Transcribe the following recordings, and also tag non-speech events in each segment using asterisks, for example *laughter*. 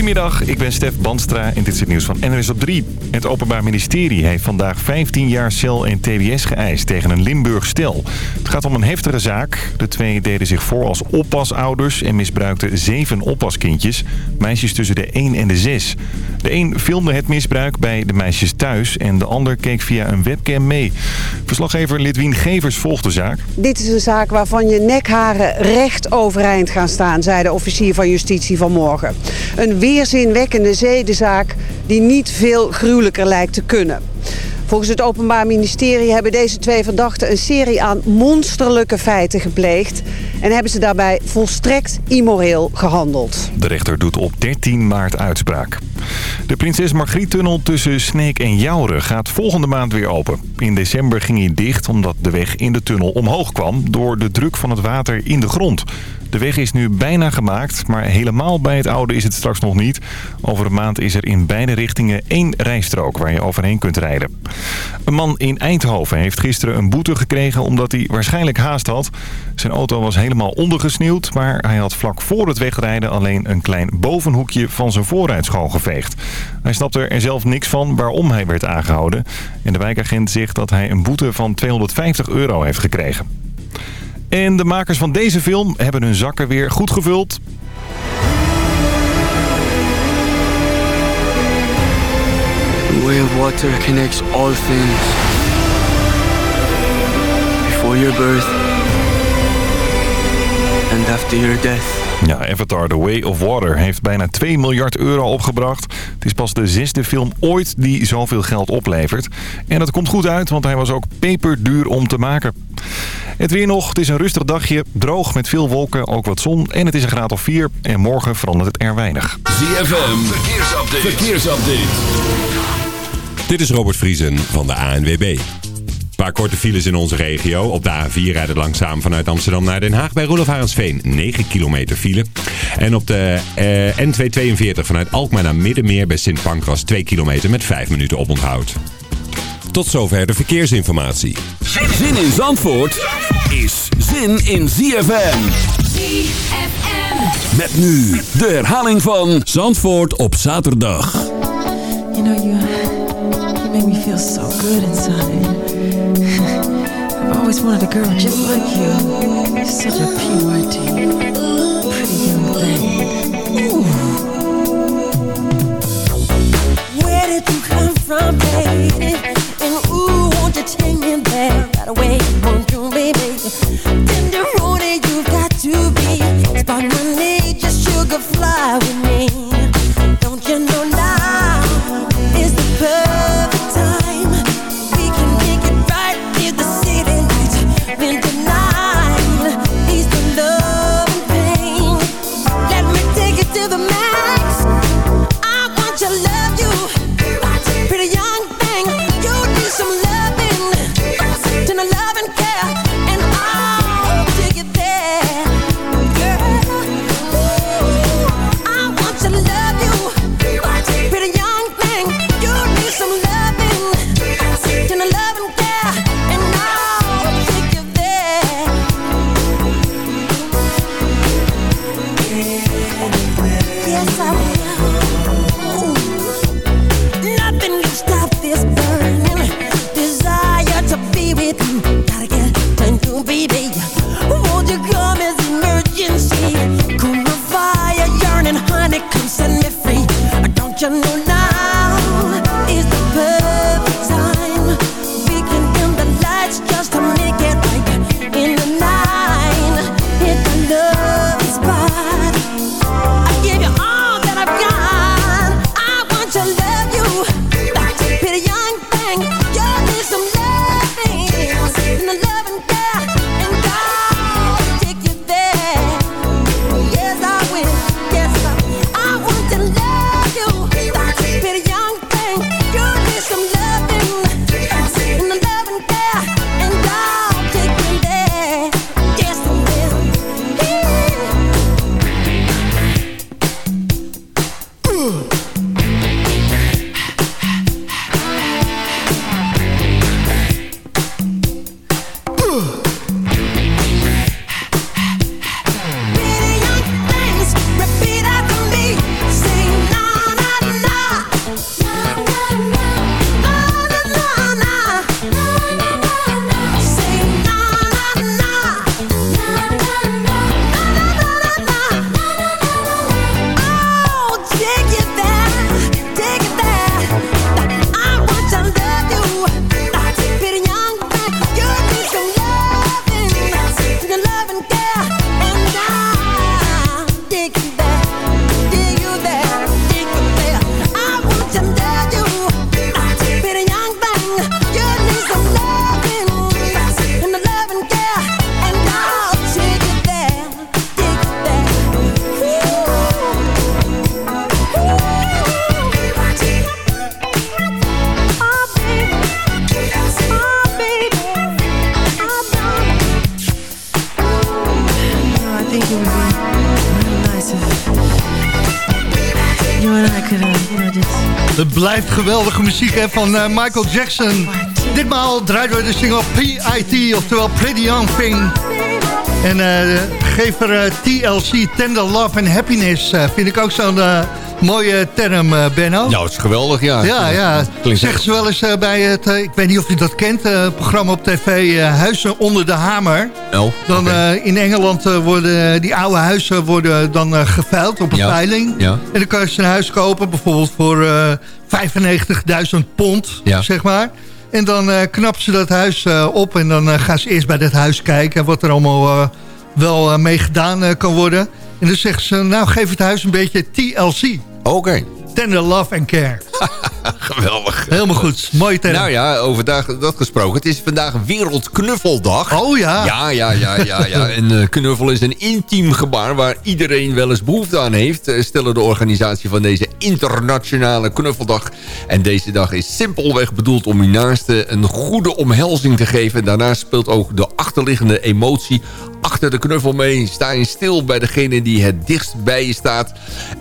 Goedemiddag, ik ben Stef Banstra en dit is het nieuws van NWS op 3. Het Openbaar Ministerie heeft vandaag 15 jaar cel en tbs geëist tegen een Limburg stel. Het gaat om een heftige zaak. De twee deden zich voor als oppasouders en misbruikten zeven oppaskindjes. Meisjes tussen de 1 en de 6. De een filmde het misbruik bij de meisjes thuis en de ander keek via een webcam mee. Verslaggever Lidwien Gevers volgt de zaak. Dit is een zaak waarvan je nekharen recht overeind gaan staan, zei de officier van justitie vanmorgen. Een weerzinwekkende zedenzaak die niet veel gruwelijker lijkt te kunnen. Volgens het Openbaar Ministerie hebben deze twee verdachten een serie aan monsterlijke feiten gepleegd. En hebben ze daarbij volstrekt immoreel gehandeld. De rechter doet op 13 maart uitspraak. De Prinses Margriet-tunnel tussen Sneek en Jouren gaat volgende maand weer open. In december ging hij dicht omdat de weg in de tunnel omhoog kwam... door de druk van het water in de grond. De weg is nu bijna gemaakt, maar helemaal bij het oude is het straks nog niet. Over een maand is er in beide richtingen één rijstrook waar je overheen kunt rijden. Een man in Eindhoven heeft gisteren een boete gekregen omdat hij waarschijnlijk haast had. Zijn auto was helemaal ondergesneeuwd, maar hij had vlak voor het wegrijden alleen een klein bovenhoekje van zijn voorruit schoongeveegd. Hij snapte er zelf niks van waarom hij werd aangehouden. En de wijkagent zegt dat hij een boete van 250 euro heeft gekregen. En de makers van deze film hebben hun zakken weer goed gevuld. The way of water connects all things. Before your birth and after your death. Ja, Avatar The Way of Water heeft bijna 2 miljard euro opgebracht. Het is pas de zesde film ooit die zoveel geld oplevert. En dat komt goed uit, want hij was ook peperduur om te maken. Het weer nog, het is een rustig dagje, droog met veel wolken, ook wat zon en het is een graad of 4. En morgen verandert het er weinig. ZFM, verkeersupdate. verkeersupdate. Dit is Robert Vriesen van de ANWB. Een paar korte files in onze regio. Op de A4 rijden langzaam vanuit Amsterdam naar Den Haag bij Roelof Harensveen. 9 kilometer file. En op de eh, N242 vanuit Alkmaar naar Middenmeer bij Sint Pancras 2 kilometer met 5 minuten oponthoud. Tot zover de verkeersinformatie. Zin in Zandvoort is zin in ZFM. ZFM. Met nu de herhaling van Zandvoort op zaterdag. You know, you, you make me feel so good inside. *laughs* I've always wanted a girl just like you. You're such a PYT. Pretty young thing. Where did you come from, baby? Right away? Won't you, baby? Tenderoni, you've got to be. Sugar fly with me. Geweldige muziek hè, van uh, Michael Jackson. Ditmaal draaien we de single P.I.T. oftewel Pretty Young Thing. En uh, geef er uh, TLC, Tender Love and Happiness. vind ik ook zo'n mooie term, Benno. Nou, het is geweldig, ja. Ja, ja. Zeggen ze wel eens bij het, ik weet niet of je dat kent, het programma op tv Huizen onder de Hamer. Oh, dan in Engeland worden die oude huizen worden dan geveild op een veiling. Ja. En dan kan je een huis kopen, bijvoorbeeld voor 95.000 pond, ja. zeg maar. En dan knappen ze dat huis op en dan gaan ze eerst bij dat huis kijken... wat er allemaal wel mee gedaan kan worden. En dan zeggen ze, nou geef het huis een beetje TLC. Oké. Okay. Tender Love and Care. *laughs* Geweldig. Helemaal goed. Mooi term. Nou ja, over dat gesproken. Het is vandaag Wereldknuffeldag. Oh ja. Ja, ja, ja, ja. ja. *laughs* En uh, knuffel is een intiem gebaar waar iedereen wel eens behoefte aan heeft. Uh, stellen de organisatie van deze internationale knuffeldag. En deze dag is simpelweg bedoeld om uw naaste een goede omhelzing te geven. Daarnaast speelt ook de achterliggende emotie achter de knuffel mee. Sta je stil bij degene die het dichtst bij je staat.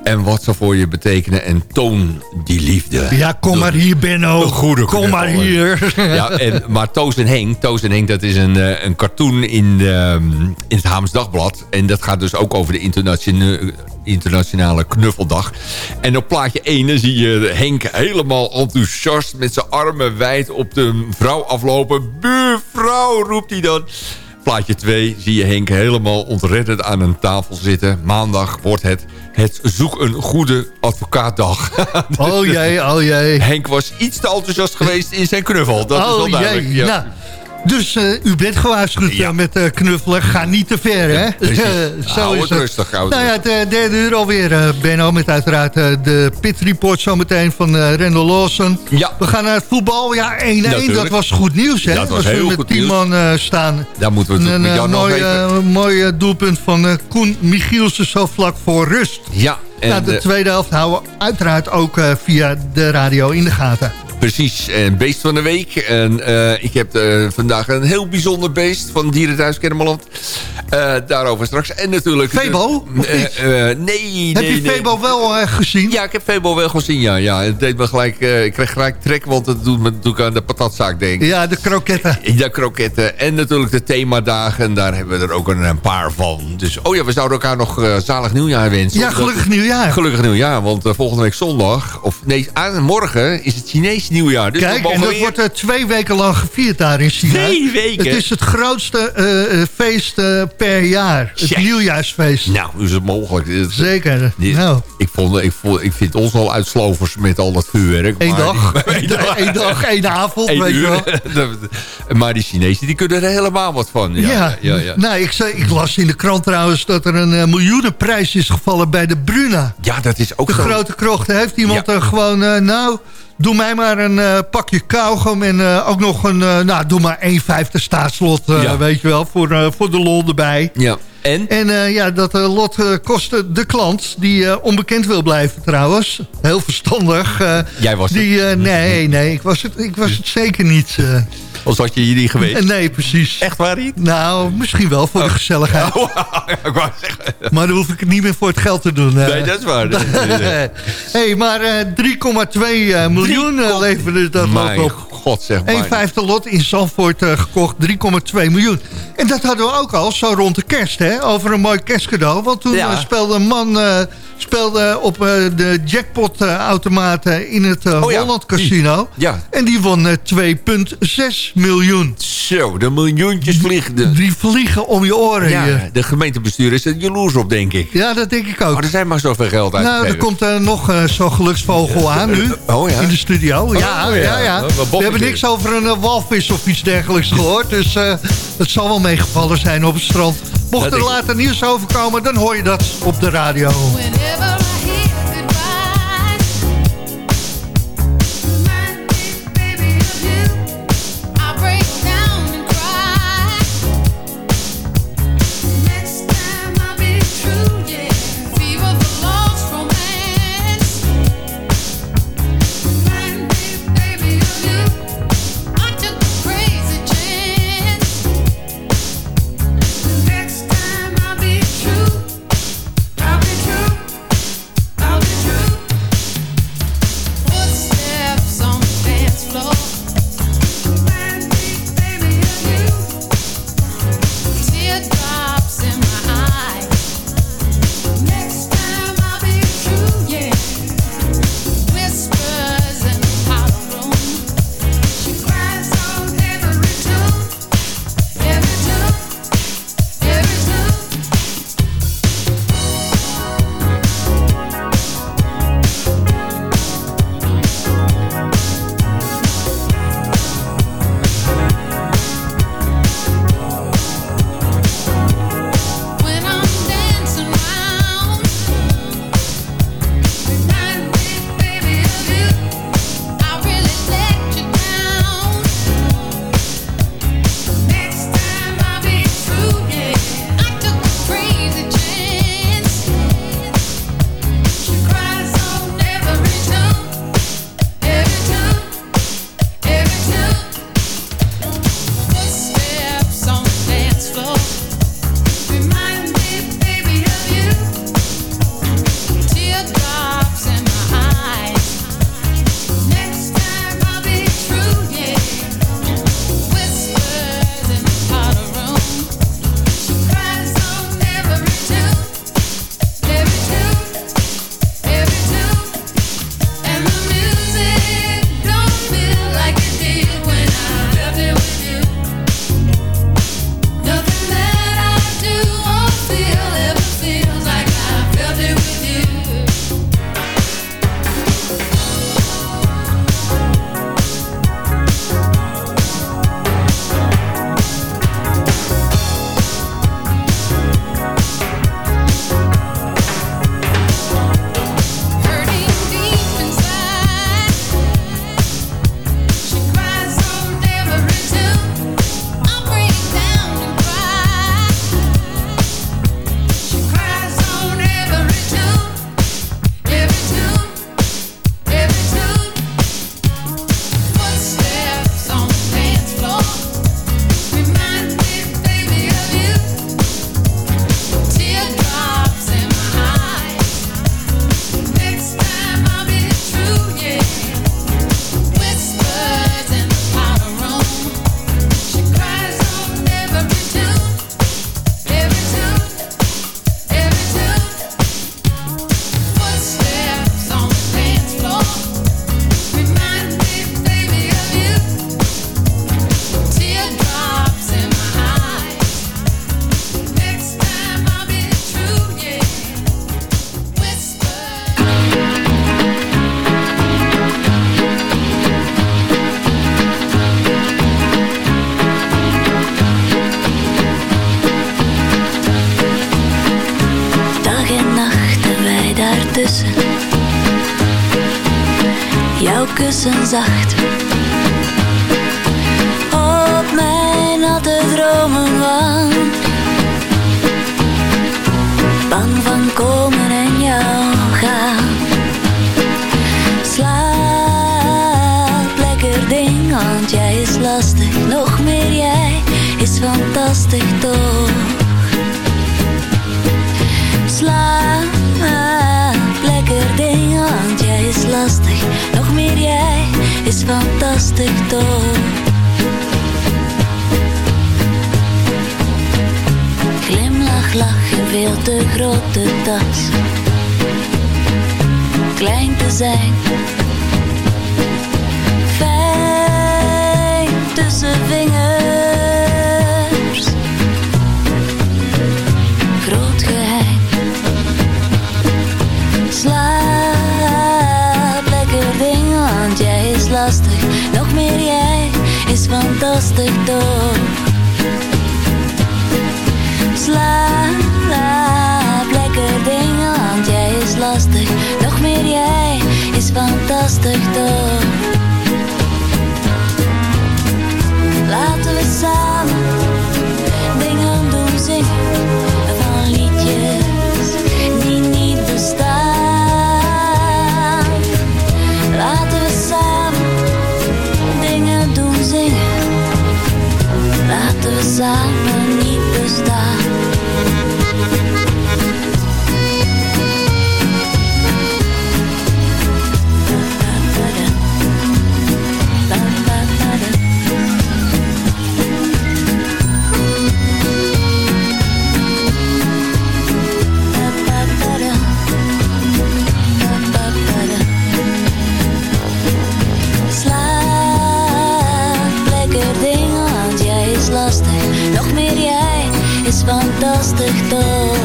En wat ze voor je betekenen. En toon die liefde. Ja, kom maar hier, Benno. Een goede Kom maar hier. *laughs* Ja, en, maar Toos en Henk. Toos en Henk, dat is een, uh, een cartoon in, de, in het Haams Dagblad. En dat gaat dus ook over de internationale internationale knuffeldag. En op plaatje 1 zie je Henk helemaal enthousiast... met zijn armen wijd op de vrouw aflopen. Buurvrouw, roept hij dan. Plaatje 2 zie je Henk helemaal ontreddend aan een tafel zitten. Maandag wordt het het zoek een goede advocaatdag. *laughs* Oh jee, oh jee. Henk was iets te enthousiast geweest in zijn knuffel. Dat oh is wel duidelijk. Jee. Ja. Nou, dus uh, u bent gewaarschuwd ja. met uh, knuffelen. Ga niet te ver, hè? *laughs* Zo hou is het rustig. Nou ja, het derde uur alweer, uh, Benno. Met uiteraard de pit report zometeen van Randall Lawson. Ja. We gaan naar het voetbal. Ja, 1-1. Dat was goed nieuws, hè? Dat was heel we goed met 10 man staan. Daar moeten we het een, met even. mooi doelpunt van Koen Michielsen zo vlak voor rust. Ja. En nou, de tweede helft houden we uiteraard ook via de radio in de gaten. Precies, een beest van de week. En uh, ik heb uh, vandaag een heel bijzonder beest van Dierenthuis Kermeland. Uh, daarover straks. En natuurlijk... Febo? nee, nee. Heb je Febo wel gezien? Ja, ik heb Febo wel gezien, ja. ja. Het deed me gelijk, ik kreeg gelijk trek, want het doet me doet aan de patatzaak denken. Ja, de kroketten. *laughs* Ja, kroketten. En natuurlijk de themadagen. Daar hebben we er ook een, een paar van. Dus, oh ja, we zouden elkaar nog zalig nieuwjaar wensen. Ja, gelukkig nieuwjaar. Gelukkig nieuwjaar, want volgende week zondag, of nee, aan, morgen is het Chinees nieuwjaar. Dus Kijk, en dat weer... wordt uh, twee weken lang gevierd daar in China. Twee weken? Het is het grootste uh, feest uh, per jaar. Het ja. nieuwjaarsfeest. Nou, is het mogelijk? Zeker. Dit, nou. ik, vond, ik, vond, ik vind ons al uitslovers met al dat vuurwerk. Eén dag. *laughs* Eén *laughs* dag. Één avond, Eén weet uur. je wel. *laughs* maar die Chinezen, die kunnen er helemaal wat van. Ja, ja, ja, ja. Nou, ik, zei, ik las in de krant trouwens dat er een miljoenenprijs is gevallen bij de Bruna. Ja, dat is ook De zo. grote krocht. Heeft iemand Ja. er gewoon, nou... Doe mij maar een uh, pakje kauwgom en uh, ook nog een, uh, nou doe maar 1,50 staatslot, Ja. weet je wel, voor, voor de lol erbij. Ja. En? En ja, dat lot kostte de klant, die onbekend wil blijven trouwens, heel verstandig. Jij was die, nee, nee, ik was het, ik was het zeker niet. Of had je hier niet geweest? nee, precies. Echt waar niet? Nou, misschien wel voor de gezelligheid. *laughs* Oh, ik wou zeggen. Maar dan hoef ik het niet meer voor het geld te doen. Nee, dat is waar. *laughs* Hey, maar uh, 3,2 uh, miljoen leverde dat lot op. god zeg Een maar. vijfde lot in Zandvoort gekocht, 3,2 miljoen. En dat hadden we ook al, zo rond de kerst, hè? Over een mooi kerstcadeau. Want toen Ja. speelde een man speelde op uh, de jackpot-automaten in het uh, Oh Holland. Casino. Ja. En die won uh, 2,6 miljoen. Zo, de miljoentjes vliegen. De, Die vliegen om je oren. ja, hier. de gemeentebestuur is er jaloers op, denk ik. ja, dat denk ik ook. Oh, er zijn maar zoveel geld uit. Nou, er komt uh, nog uh, zo'n geluksvogel *laughs* aan nu. Oh ja? In de studio. ja, Oh, ja. ja, ja. We hebben niks over een uh, walvis of iets dergelijks gehoord. Dus uh, het zal wel meegevallen zijn op het strand. Mocht Dat er ik. later nieuws over komen, dan hoor je dat op de radio. Klein te zijn. Fijn tussen vingers. Groot geheim. Slaap lekker ding, want jij is lastig. Nog meer jij is fantastisch toch. Slaap toch. Laten we samen dingen doen zingen van liedjes die niet bestaan. Laten we samen dingen doen zingen. Laten we samen fantastisch toch.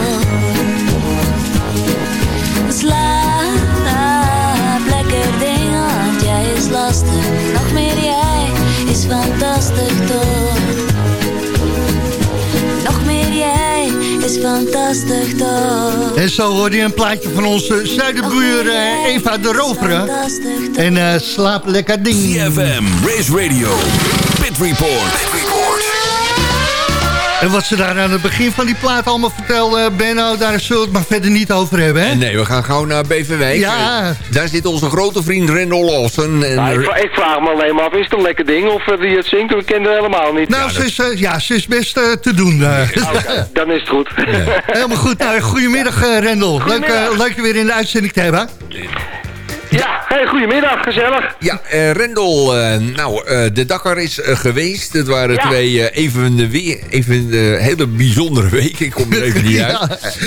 Slaap lekker ding, want jij is lastig. Nog meer jij is fantastisch toch. Nog meer jij is fantastisch toch. En zo hoorde je een plaatje van onze zuiderbuur eh, Eva de Rovere. En eh, slaap lekker ding. CFM, Race Radio, Pit Report. En wat ze daar aan het begin van die plaat allemaal vertelde, Benno, daar zullen we het maar verder niet over hebben, hè? Nee, we gaan gauw naar Beverwijk. Ja. Daar zit onze grote vriend Rendel Lawson. En Nou, ik, vra- ik vraag me alleen maar af, is het een lekker ding of eh, die het zingt? We kennen het helemaal niet. Nou, ze, is, eh, ja, ze is best eh, te doen. eh. Oké, *laughs* dan is het goed. Helemaal goed. Nou, goedemiddag, eh, Rendel. Leuk, eh, Goedemiddag. leuk je weer in de uitzending te hebben. ja, hey, goedemiddag, gezellig. Ja, eh, Rendel, eh, nou, eh, de Dakar is geweest. Het waren Ja. twee even, weer, even hele bijzondere weken. Ik kom er even niet *laughs* uit.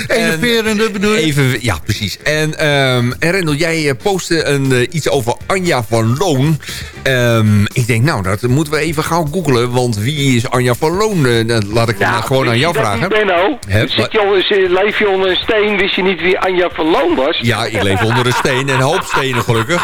Ja, enerverende bedoel je? Even, ja, precies. En, ehm, en Rendel, jij postte een, iets over Anja van Loon. Ehm, ik denk, nou, dat moeten we even gauw googlen. Want wie is Anja van Loon? Dat laat ik dan gewoon aan jou vragen. Benno? Zit je onder, leef je onder een steen, wist je niet wie Anja van Loon was? Ja, ik leef onder een steen en een hoop stenen gelukkig.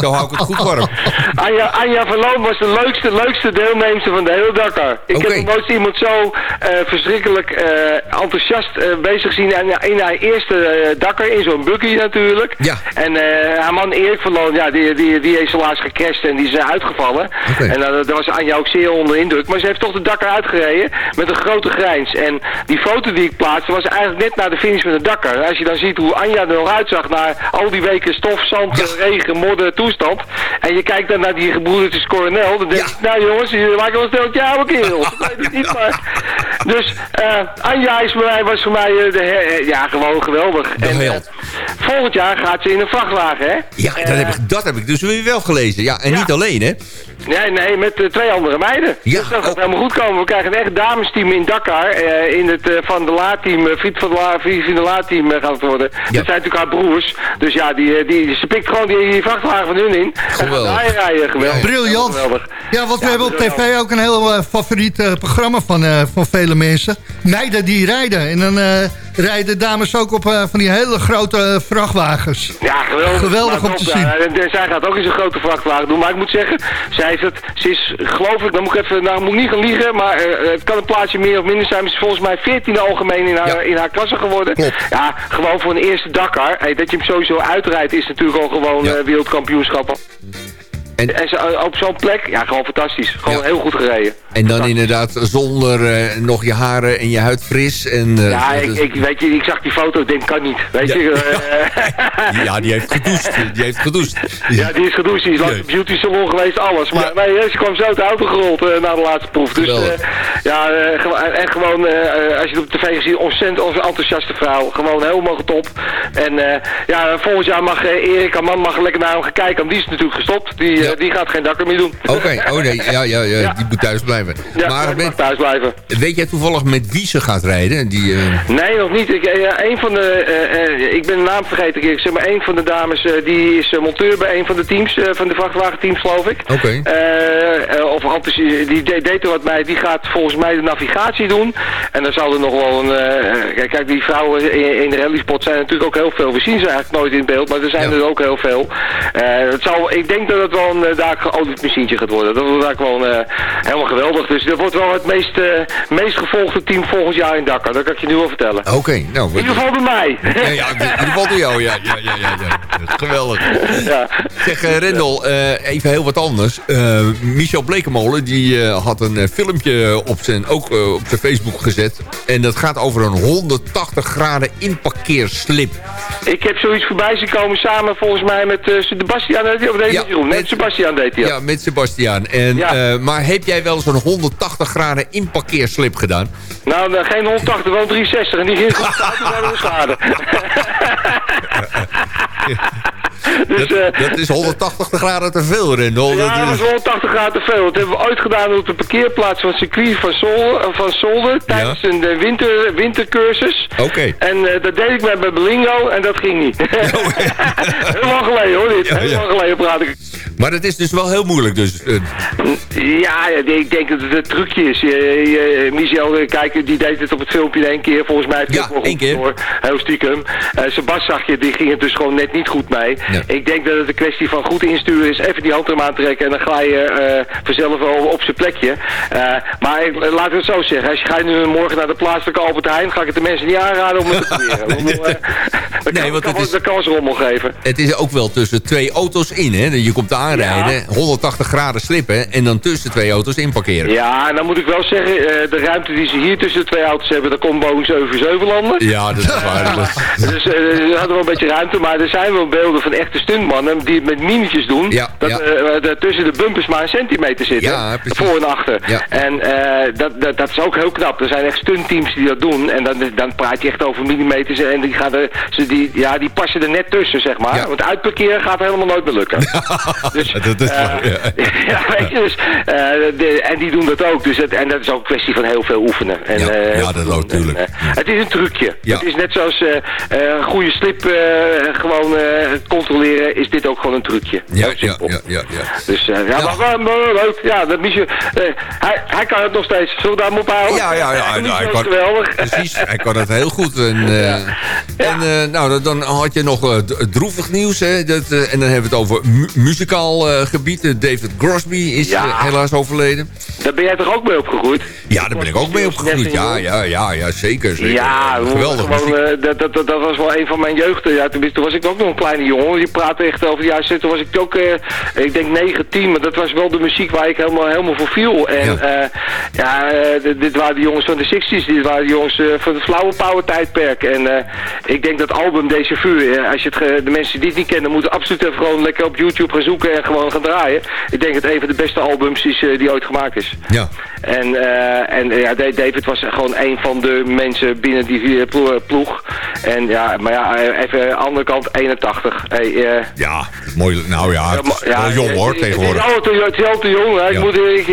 Zo hou ik het goed warm. Anja, Anja van Loon was de leukste, leukste deelnemster van de hele Dakar. Ik heb nooit iemand zo eh, verschrikkelijk eh, enthousiast eh, bezig zien in, in haar eerste Dakar, in zo'n buggy natuurlijk. Ja. En haar man Erik van Loon, ja, die, die, die is helaas gecrashed en die is uitgevallen. Oké. En daar was Anja ook zeer onder indruk. Maar ze heeft toch de Dakar uitgereden met een grote grijns. En die foto die ik plaatste was eigenlijk net na de finish met de Dakar. En als je dan ziet hoe Anja er nog uitzag na al die weken stof, zand, regen, modder, toestand. En je kijkt dan naar die gebroedertjes Coronel. Dan denk je, nou jongens, jullie maken wel een steltje oude weet het niet, maar... Dus eh, Anja is voor mij, was voor mij eh, de, her- ja, gewoon geweldig. De en, eh, volgend jaar gaat ze in een vrachtwagen, hè? Ja, dat heb, ik, dat heb ik dus weer wel gelezen. Ja, en Ja. niet alleen, hè? Nee, nee, met eh, twee andere meiden. Ja, dus dat gaat helemaal goed komen. We krijgen een echt damesteam in Dakar. eh, in het eh, Van de Laat-team, uh, Friet van de La, Friet van de Laat-team gaat het worden. Dat zijn natuurlijk haar broers. Dus ja, die, die, ze pikt gewoon die, die vrachtwagen van hun in. Geweldig. En rijden, geweldig. Briljant. Geweldig. Ja, want we Ja, hebben op tv ook een heel favoriet programma van, eh, van vele mensen. Meiden die rijden. En dan eh, rijden de dames ook op eh, van die hele grote eh, vrachtwagens. Ja, geweldig. Geweldig om te zien. ja. En zij gaat ook in zo'n grote vrachtwagen doen. Maar ik moet zeggen, zij heeft het, ze is geloof ik, dan moet ik even, nou moet ik niet gaan liegen, maar eh, het kan een plaatsje meer of minder zijn. Maar ze is volgens mij 14e algemeen in haar, in haar klasse geworden. Ja, gewoon voor een eerste Dakar. Hey, dat je hem sowieso uitrijdt is natuurlijk al gewoon eh, wereldkampioenschap. En, ze, eh, op zo'n plek, ja, gewoon fantastisch. Gewoon heel goed gereden. En dan inderdaad zonder eh, nog je haren en je huid fris. En, eh, Ja, ik, ik, weet je, ik zag die foto, ik denk, kan niet. Weet je, *laughs* eh, ja, die heeft gedoucht. Die heeft gedoucht. Ja, die is gedoucht, die is langs de beauty salon geweest, alles. Maar nee, ze kwam zo uit de auto gerold na de laatste proef. Dus ja, en gewoon, als je het op tv ziet, ontzettend onze enthousiaste vrouw. Gewoon helemaal top. En ja, volgend jaar mag Erik, haar man, mag lekker naar hem gaan kijken. Want die is natuurlijk gestopt. Die, die gaat geen dakker meer doen. Oké, oh nee, *laughs* ja, ja, ja, die moet thuis blijven. Ja, maar mag thuis blijven. weet jij toevallig met wie ze gaat rijden? Die, eh, Nee, nog niet. Ik, eh, ja, een van de, eh, ik ben de naam vergeten. Ik zeg maar, een van de dames die is monteur bij een van de teams, van de vrachtwagenteams geloof ik. Oké. Of althans, die, die de- deed er wat mee. Die gaat volgens mij de navigatie doen. En dan zal er nog wel een... kijk, kijk, die vrouwen in, in de rallyspot zijn natuurlijk ook heel veel. We zien ze eigenlijk nooit in beeld, maar er zijn er ook heel veel. Het zal, ik denk dat het wel een uh, daar geolied machientje gaat worden. Dat wordt daar gewoon eh, helemaal geweldig. Dus dat wordt wel het meest, eh, meest gevolgde team volgend jaar in Dakar. Dat kan ik je nu wel vertellen. Oké, nou... In ieder geval bij mij. Ja, ja, in ieder geval door jou, ja, ja, ja, ja, ja. Geweldig. Ja. Zeg, eh, Rendel, eh, even heel wat anders. Eh, Michel Blekemolen, die eh, had een eh, filmpje op zijn, ook eh, op zijn Facebook gezet. En dat gaat over een 180 graden inparkeerslip. Ik heb zoiets voorbij zien komen samen volgens mij met uh, Sebastian. Of nee, Ja, Jeroen. Nee, Sebastian deed hij. Ja, met Sebastian. En, Ja. eh, maar heb jij wel zo'n 180 graden inparkeerslip gedaan? Nou, eh, geen 180, wel 360. En die ging we schade. *laughs* Dus, dat, dat is 180 graden te veel, Rendel. Ja, dat is... was 180 graden te veel. Dat hebben we ooit gedaan op de parkeerplaats van circuit van, Sol, eh, van Solden tijdens een eh, winter, wintercursus. Oké. En eh, dat deed ik bij, bij Belingo en dat ging niet. *laughs* heel lang *laughs* geleden hoor, dit. Ja, heel ja. lang geleden praat ik. Maar het is dus wel heel moeilijk. Dus, eh, Ja, ik denk dat het een trucje is. Je, Michel, eh, kijk, die deed het op het filmpje in één keer. Volgens mij heeft Ja, één keer. door. Heel stiekem. Sebas zag je, die ging het dus gewoon net niet goed mee. Ja. Ik denk dat het een kwestie van goed insturen is. Even die handrem aantrekken en dan ga je eh, vanzelf wel op zijn plekje. Eh, maar ik, laat ik het zo zeggen. Als je gaat nu morgen naar de plaatselijke Albert Heijn, ga ik het de mensen niet aanraden om het te *laughs* proberen. Eh, *laughs* dat Nee, kan, want kan, het is- dat kan ze rommel geven. het is ook wel tussen twee auto's in, hè? Je komt aanrijden, 180 graden slippen... en dan tussen twee auto's inparkeren. Ja, en dan moet ik wel zeggen, eh, de ruimte die ze hier tussen de twee auto's hebben, daar komt Boeing 77 landen. Ja, dat is waar. *laughs* Dus eh, er hadden wel een beetje ruimte, maar er zijn wel beelden van echte stuntmannen die het met minietjes doen. Ja, dat ja. eh, er tussen de bumpers maar een centimeter zitten. Voor en achter. Ja. En dat, dat, dat is ook heel knap. Er zijn echt stuntteams die dat doen. En dan, dan praat je echt over millimeters. En die, gaan er, ze die, ja, die passen er net tussen, zeg maar. Want uitparkeren gaat helemaal nooit meer lukken. *laughs* dus, dat is eh, waar, ja. *laughs* ja, weet je, dus, eh, de, en die doen dat ook. Dus het, en dat is ook een kwestie van heel veel oefenen. En, Ja, eh, ja, dat ook, en, tuurlijk. eh, het is een trucje. Het is net zoals een goede slip gewoon controleren, is dit ook gewoon een trucje. Ja, ja, ja, ja. Dus ja. Maar, leuk. Ja, dat Michel, hij, hij kan het nog steeds. Zullen we daar maar op houden? Ja, ja, ja. Hij kan, geweldig. precies, hij kan het heel goed. En, *laughs* en nou, dan- had je nog droevig nieuws. Hè, dat, en dan hebben we het over mu- muzikaal eh, gebied. Eh, David Crosby is Ja. eh, helaas overleden. Daar ben jij toch ook mee opgegroeid? Ja, daar ben ik ook mee opgegroeid. Ja, ja, ja, ja zeker. zeker. Ja, geweldig gewoon, eh, dat, dat, dat, was wel een van mijn jeugden. Ja, tenminste, toen was ik ook nog een kleine jongen. Die praatte echt over de 60. Toen was ik ook, eh, ik denk 19, maar dat was wel de muziek waar ik helemaal, helemaal voor viel. En Ja. ja, ja dit, waren de jongens van de 60s. Dit waren de jongens van het Flower Power tijdperk. En ik denk dat album Deze Vuur, als je het, de mensen die het niet kennen, moeten absoluut even gewoon lekker op YouTube gaan zoeken en gewoon gaan draaien. Ik denk dat het een van de beste albums is eh, die ooit gemaakt is. Ja. En, eh, en eh, ja, Da- David was gewoon een van de mensen binnen die eh, plo- ploeg. En ja, maar ja, eh, even aan de andere kant 81. Hey, eh, Ja, mooi. Nou ja, ja, jong hoor, tegenwoordig. Het is, al te, het is al te jong. Hè. Ik, moet, eh, ik,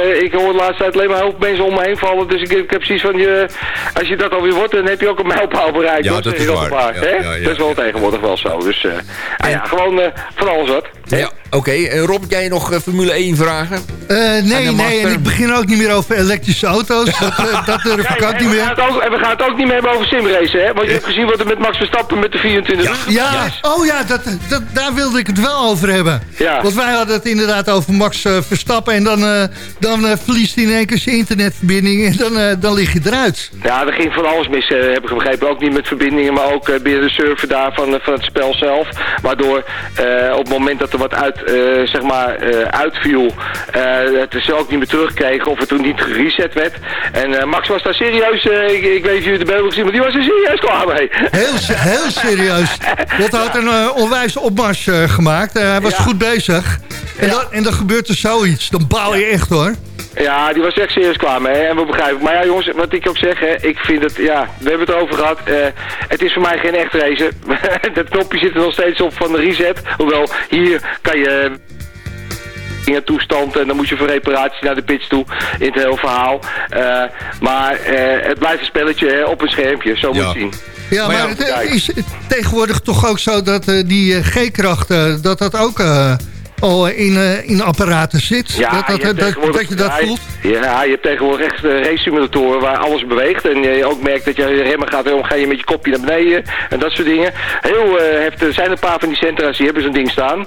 eh, ik hoor de laatste tijd alleen maar heel mensen om me heen vallen. Dus ik, ik heb precies van, je, als je dat alweer wordt, dan heb je ook een mijlpaal bereikt. Ja, dat is ik waar. dat is wel tegenwoordig wel zo. Dus eh, ah ja, gewoon eh, van alles wat. hè. Ja, Oké, en Rob, jij nog eh, Formule 1 vragen? Eh, nee, nee, en ik begin ook niet meer over elektrische auto's. *laughs* Dat, eh, dat durf ik ook niet meer. gaan het ook, en we gaan het ook niet meer hebben over simracen, hè? Want je hebt gezien wat er met Max Verstappen met de 24 uur Ja, oh ja, dat, dat, daar wilde ik het wel over hebben. Ja. Want wij hadden het inderdaad over Max eh, Verstappen... en dan, eh, dan eh, verliest hij in één keer zijn internetverbinding... en dan, eh, dan lig je eruit. Ja, er ging van alles mis, eh, heb ik begrepen. Ook niet met verbindingen, maar ook eh, binnen de server daar van, eh, van het spel zelf. Waardoor eh, op het moment dat er wat uit, eh, zeg maar, eh, uitviel, eh, het ze ook niet meer terugkregen of het toen niet gereset werd. En eh, Max was daar serieus, eh, ik, ik weet niet of jullie de beeld hebben gezien, maar die was er serieus klaar mee. Heel, heel serieus. *laughs* Hij had een eh, onwijs opmars eh, gemaakt. Eh, hij was Ja. goed bezig. En, dan, en dan gebeurt er zoiets. Dan baal je echt hoor. Ja, die was echt serieus klaar mee. hè, En we begrijpen. Maar ja, jongens, wat ik ook zeg, hè, ik vind het, ja, we hebben het erover gehad. eh, het is voor mij geen echt racen. *laughs* dat knopje zit er nog steeds op van de reset. Hoewel, hier kan je in het toestand en dan moet je voor reparatie naar de pits toe in het hele verhaal. Eh, maar eh, het blijft een spelletje hè, op een schermpje, zo moet je zien. Ja, Maar maar, ja, het is tegenwoordig toch ook zo dat die G-kracht... eh, dat dat ook eh, al in, eh, in apparaten zit. Ja, dat, dat, je hebt dat, je dat ja, voelt. Ja, je hebt tegenwoordig echt uh, race simulatoren waar alles beweegt. En je ook merkt dat je remmen gaat dan ga je met je kopje naar beneden en dat soort dingen. Heel eh, heftig. Er zijn een paar van die centra's die hebben zo'n ding staan.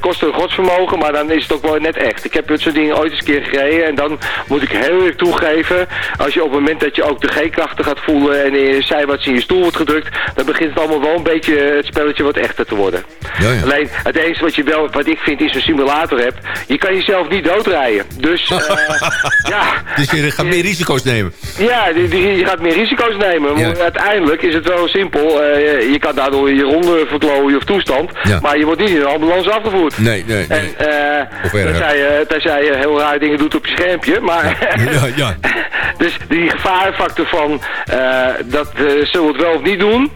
Kost een godsvermogen, maar dan is het ook wel net echt. Ik heb het soort dingen ooit eens een keer gereden en dan moet ik heel erg toegeven. Als je op het moment dat je ook de G-krachten gaat voelen en je zijwaarts in je stoel wordt gedrukt, dan begint het allemaal wel een beetje het spelletje wat echter te worden. Ja, ja. Alleen het enige wat je wel, wat ik vind, is een simulator hebt. Je kan jezelf niet doodrijden. Dus eh, *laughs* ja. Dus je gaat meer risico's nemen. Ja, je gaat meer risico's nemen. Ja. Uiteindelijk is het wel simpel. Eh, je- je kan daardoor je ronde verklooien of toestand. Ja. Maar je wordt niet in een ambulance afgevoerd. Nee, nee, nee. En, eh Of tenzij, je, tenzij je heel raar dingen doet op je schermpje. Maar Ja, *laughs* ja. dus die gevaarfactor van dat zullen we het wel of niet doen.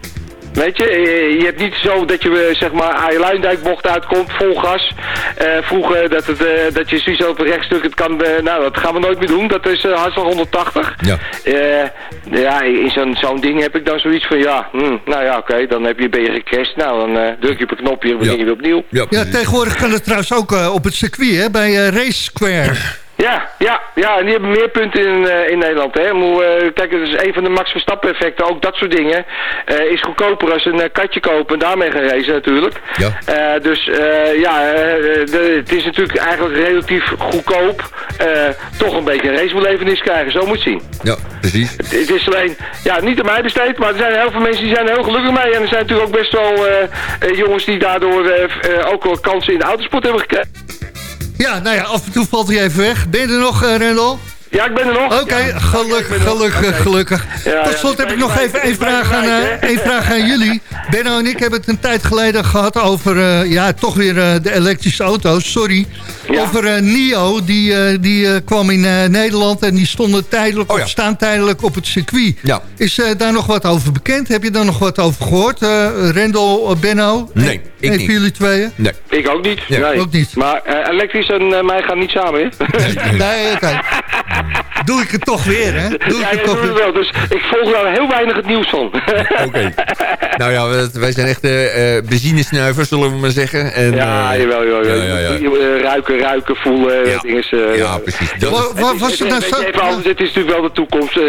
Weet je, eh, je hebt niet zo dat je eh, zeg maar aan je Luindijkbocht uitkomt, vol gas. Eh, vroeger dat, het, eh, dat je zoiets op een rechtstuk, het kan, eh, nou dat gaan we nooit meer doen. Dat is uh, hartstikke 180. Ja. Eh, ja, in zo'n zo'n ding heb ik dan zoiets van, ja, hm, nou ja, oké, dan heb je, ben je gecrashed. Nou, dan eh, druk je op een knopje en begin je weer opnieuw. Ja, Ja, tegenwoordig kan het trouwens ook op het circuit, hè, bij Race Square. Ja, ja, ja, en die hebben meer punten in, eh, in Nederland. Hè. Moet, eh, kijk, het is een van de Max Verstappen effecten. Ook dat soort dingen eh, is goedkoper als een katje kopen en daarmee gaan racen natuurlijk. Ja. Dus ja, de, het is natuurlijk eigenlijk relatief goedkoop. toch een beetje een racebelevenis krijgen, zo moet je het zien. ja, precies. Het, het is alleen, ja, niet aan mij besteed, maar er zijn heel veel mensen die zijn er heel gelukkig mee. En er zijn natuurlijk ook best wel jongens die daardoor ook wel kansen in de autosport hebben gekregen. Ja, nou ja, af en toe valt hij even weg. Ben je er nog, eh, Rendel? Ja, ik ben er nog. Oké, Ja. gelukkig, Ja, gelukkig, Oké. gelukkig. Ja, Tot slot heb ik nog even één vraag, aan, bij, eh, vraag aan jullie. Benno en ik hebben het een tijd geleden gehad over, eh, ja, toch weer eh, de elektrische auto's, sorry. Ja. Over eh, NIO, die, eh, die eh, kwam in eh, Nederland en die stonden tijdelijk, Oh ja. of staan tijdelijk op het circuit. Ja. Is eh, daar nog wat over bekend? Heb je daar nog wat over gehoord, eh Rendel, Benno? Nee, ik niet. jullie tweeën? Nee. Ik ook niet. Nee. ook niet. Maar eh, elektrisch en mij gaan niet samen, hè? Nee, oké. *laughs* Doe ik het toch weer, hè? Doe ik ja, het toch doe het weer. wel. Dus ik volg daar heel weinig het nieuws van. Oké. *laughs* nou ja, wij zijn echt eh benzinesnuivers, zullen we maar zeggen. En, ja, eh, jawel, jawel. Ja, ja, ja. Eh, Ruiken, ruiken, voelen, Ja. dingen. Ja, precies. Dat Wa- is- Het was het nou zo... even anders, het is natuurlijk wel de toekomst.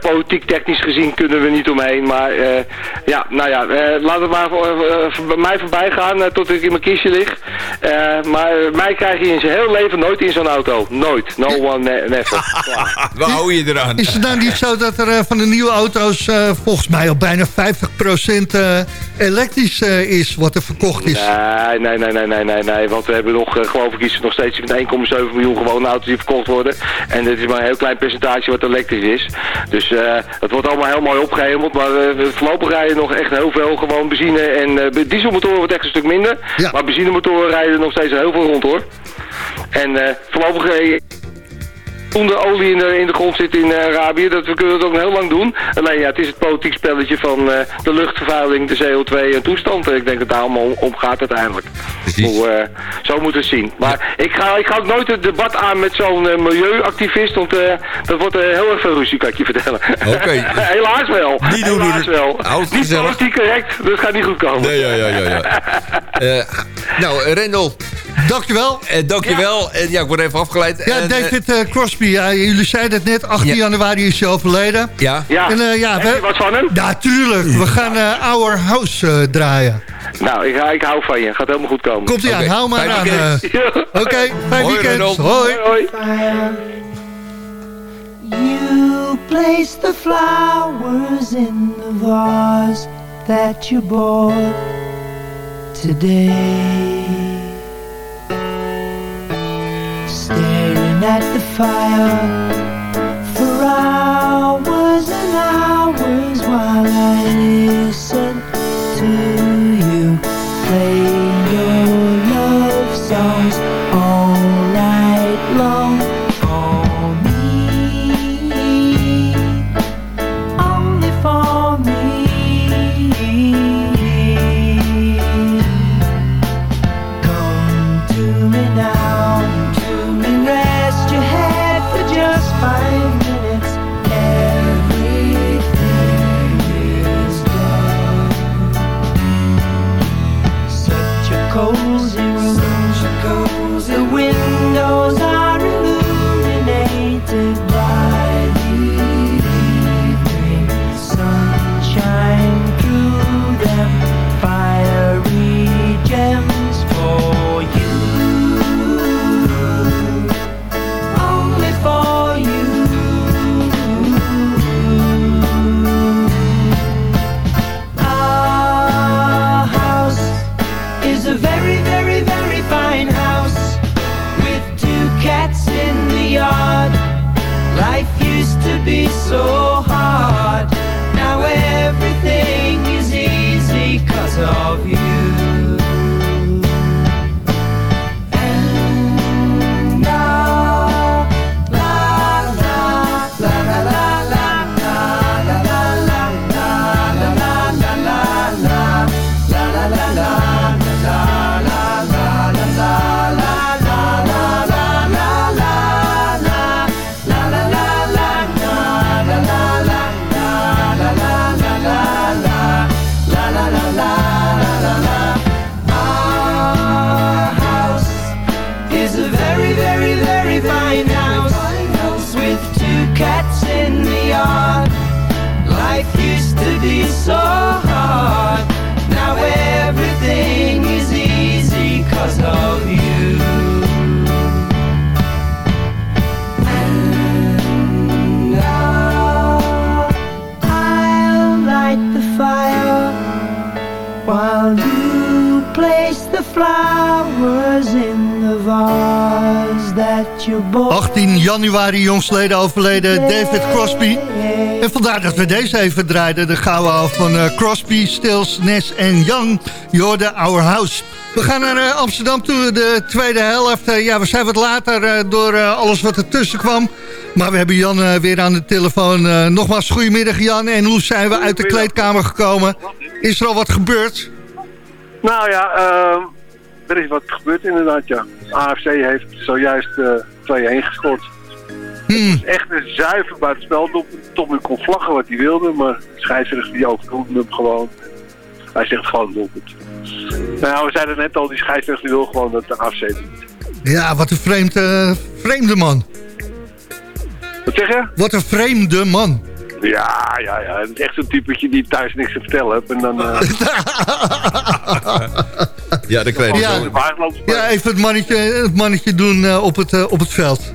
politiek technisch gezien kunnen we niet omheen. Maar ja, nou ja, laat het maar bij mij voorbij gaan tot ik in mijn kistje lig. Maar mij krijg je in zijn heel leven nooit in zo'n auto. Nooit. No one, ne- Klaar. Waar hou je eraan? Is het nou niet zo dat er eh, van de nieuwe auto's eh, volgens mij al bijna 50% eh, elektrisch eh, is wat er verkocht is? Nee, nee, nee, nee, nee, nee, nee. Want we hebben nog, eh, geloof ik, iets nog steeds met 1,7 miljoen gewone auto's die verkocht worden. En dit is maar een heel klein percentage wat elektrisch is. Dus eh het wordt allemaal heel mooi opgehemeld. Maar eh, voorlopig rijden nog echt heel veel gewoon benzine. En eh, dieselmotoren wordt echt een stuk minder. Ja. Maar benzinemotoren rijden nog steeds heel veel rond hoor. En eh voorlopig... de olie in de, in de grond zit in eh, Arabië, dat we kunnen het ook nog heel lang doen. Alleen ja, het is het politiek spelletje van eh, de luchtvervuiling, de CO2 en toestand. Ik denk dat het daar allemaal om, gaat uiteindelijk. Hoe, eh, zo moet het zien. Maar ik, ga, ik ga ook nooit het debat aan met zo'n milieuactivist, want dat wordt heel erg veel ruzie, kan ik je vertellen. Oké. *laughs* Helaas wel. Niet doen, Helaas wel. Niet politiek correct, dus het gaat niet goed komen. Nee, ja, ja, ja. ja. *laughs* Nou, Rendel, Dankjewel. Uh, dankjewel. En ja, ik word even afgeleid. Ja, David eh, Crosby, ja, jullie zeiden het net, 18 Ja. januari is hij overleden. Ja. Ja, En, eh, ja, heb we- je wat van hem? Ja, tuurlijk. We gaan eh, Our House eh, draaien. Nou, ik, ik hou van je. Gaat helemaal goed komen. Komt ie aan, hou maar fijn aan. eh. Oké, fijn Hoi, weekend. Hoi. Hoi. You place the flowers in the vase that you bought today. Staring at the fire. For hours and hours while I listen cozy januari jongsleden overleden David Crosby. En vandaar dat we deze even draaiden. De gouden af van eh, Crosby, Stills, Ness en Young. Je hoorde Our House. We gaan naar eh, Amsterdam toe, de tweede helft. Eh, ja, we zijn wat later door alles wat ertussen kwam. Maar we hebben Jan weer aan de telefoon. Nogmaals, goedemiddag Jan. En hoe zijn we uit de kleedkamer gekomen? Is er al wat gebeurd? Nou ja, ehm, er is wat gebeurd inderdaad, ja. AFC heeft zojuist eh 2-1 gescoord. Hmm. Het is echt een zuiver buitenspel. Tommy kon vlaggen wat hij wilde, maar de scheidsrechter die overdoelde hem gewoon. Hij zegt gewoon doelpunt. Nou, we zeiden net al, die scheidsrechter die wil gewoon dat de AFC doet. Ja, wat een vreemde, vreemde man. Wat zeg je? Wat een vreemde man. Ja, ja, ja. Het is echt zo'n typetje die thuis niks te vertellen heeft. En dan... eh, *laughs* Ja, dat krijg je Ja. zo. Ja, even het mannetje, het mannetje doen eh, op, het, eh, op het veld.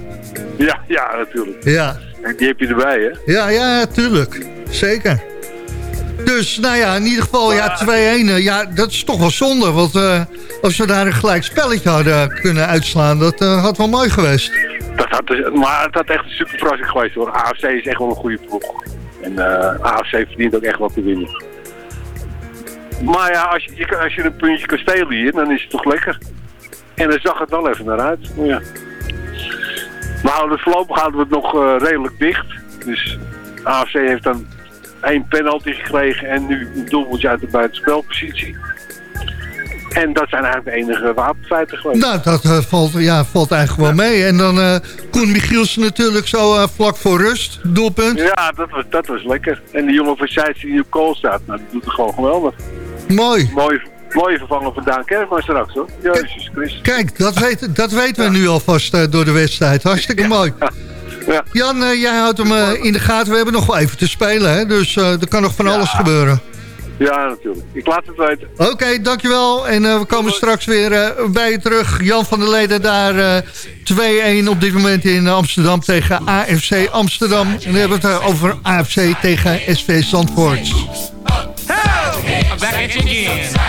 Ja, ja, natuurlijk. Ja. En die heb je erbij, hè? Ja, ja, tuurlijk. Zeker. Dus, nou ja, in ieder geval, ja, 2-1. eh, Ja, dat is toch wel zonde. Want eh, als we daar een gelijk spelletje hadden kunnen uitslaan... dat eh, had wel mooi geweest. Dat had, dus- maar het had echt een super verrassing geweest hoor. AFC is echt wel een goede ploeg. En AFC verdient ook echt wel te winnen. Maar ja, als je, als je een puntje kan stelen hier, dan is het toch lekker. En dan zag het wel even naar uit. Ja. Maar dus voorlopig houden we het nog eh, redelijk dicht. Dus AFC heeft dan één penalty gekregen en nu een doelpuntje uit de buitenspelpositie. En dat zijn eigenlijk de enige wapenfeiten geweest. Nou, dat eh, valt, ja, valt eigenlijk wel mee. En dan eh Koen Michielsen natuurlijk zo vlak voor rust. Doelpunt. Ja, dat was, dat was lekker. En die jongen van Zeist die nu kool staat, nou, die doet het gewoon geweldig. Mooi. Mooi, Mooie vervanger van Daan Kerkman straks hoor. Jezus Christus. Kijk, dat, weet, dat weten we nu alvast eh, door de wedstrijd. Hartstikke mooi. *laughs* Ja. Jan, eh, jij houdt hem eh, in de gaten. We hebben nog wel even te spelen, hè? dus eh, er kan nog van alles gebeuren. Ja, natuurlijk. Ik laat het weten. Oké, dankjewel. En eh, we komen straks weer eh, bij je terug. Jan van der Leden daar eh 2-1 op dit moment in Amsterdam tegen AFC Amsterdam. En dan hebben we het over AFC tegen SV Zandvoort. I'm back at you again.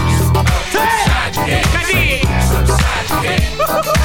Was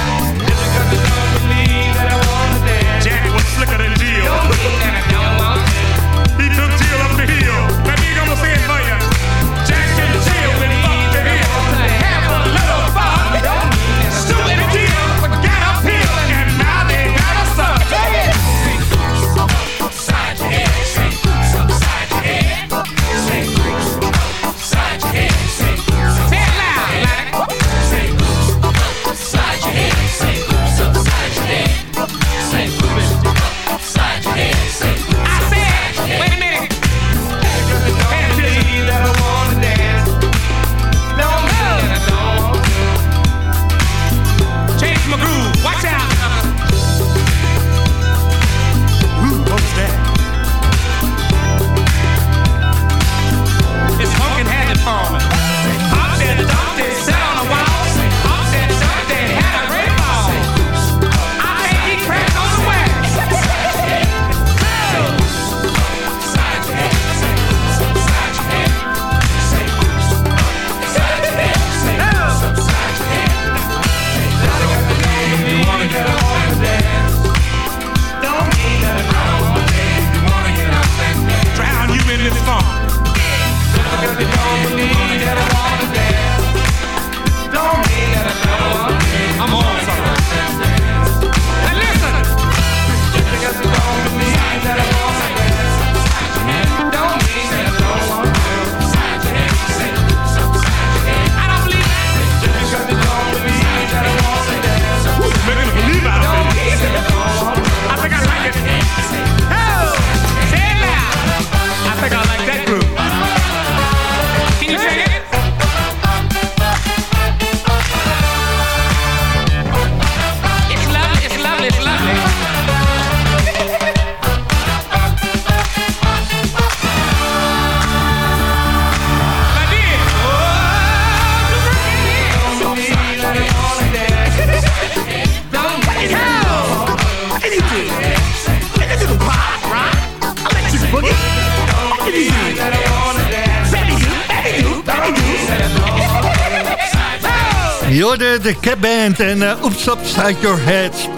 en uh, Oops Upside Your Head.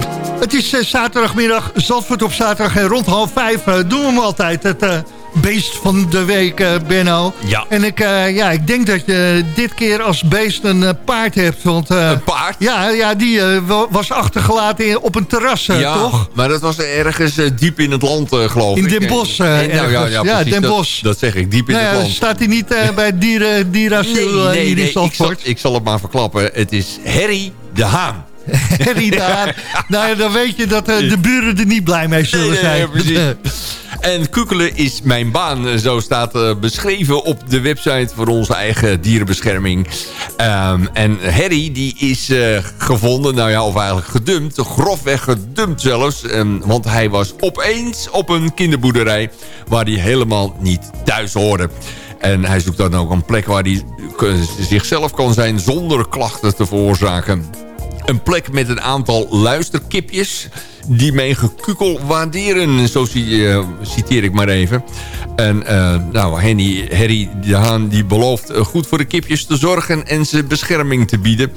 Het is eh, zaterdagmiddag, Zandvoort op zaterdag en rond half vijf eh, doen we hem altijd. Het eh, beest van de week, eh, Benno. Ja. En ik, eh, ja, ik denk dat je dit keer als beest een eh, paard hebt. Want, een paard? Ja, ja die eh, wa- was achtergelaten in- op een terras, eh, ja, toch? maar dat was ergens eh, diep in het land, eh, geloof In ik. Den Bosch, eh, Eh, nou, ja, ergens. ja, Ja, precies, Den Bosch. Dat, zeg ik, diep in Nou het land. staat hij niet eh, bij dieren, dierasiel eh, hier in ik zal, ik zal het maar verklappen. Het is Harry de Haan. *laughs* Harry de Haan. Nou ja, dan weet je dat eh, de buren er niet blij mee zullen nee, zijn. nee, precies. *laughs* En kukelen is mijn baan. Zo staat eh, beschreven op de website voor onze eigen dierenbescherming. Ehm, en Harry die is eh, gevonden, nou ja, of eigenlijk gedumpt. Grofweg gedumpt zelfs. Ehm, want hij was opeens op een kinderboerderij waar hij helemaal niet thuis hoorde. En hij zoekt dan ook een plek waar hij eh, zichzelf kan zijn zonder klachten te veroorzaken. Een plek met een aantal luisterkipjes die mijn gekukel waarderen. Zo citeer ik maar even. En eh, nou, Henny, Harry de Haan die belooft eh, goed voor de kipjes te zorgen en ze bescherming te bieden.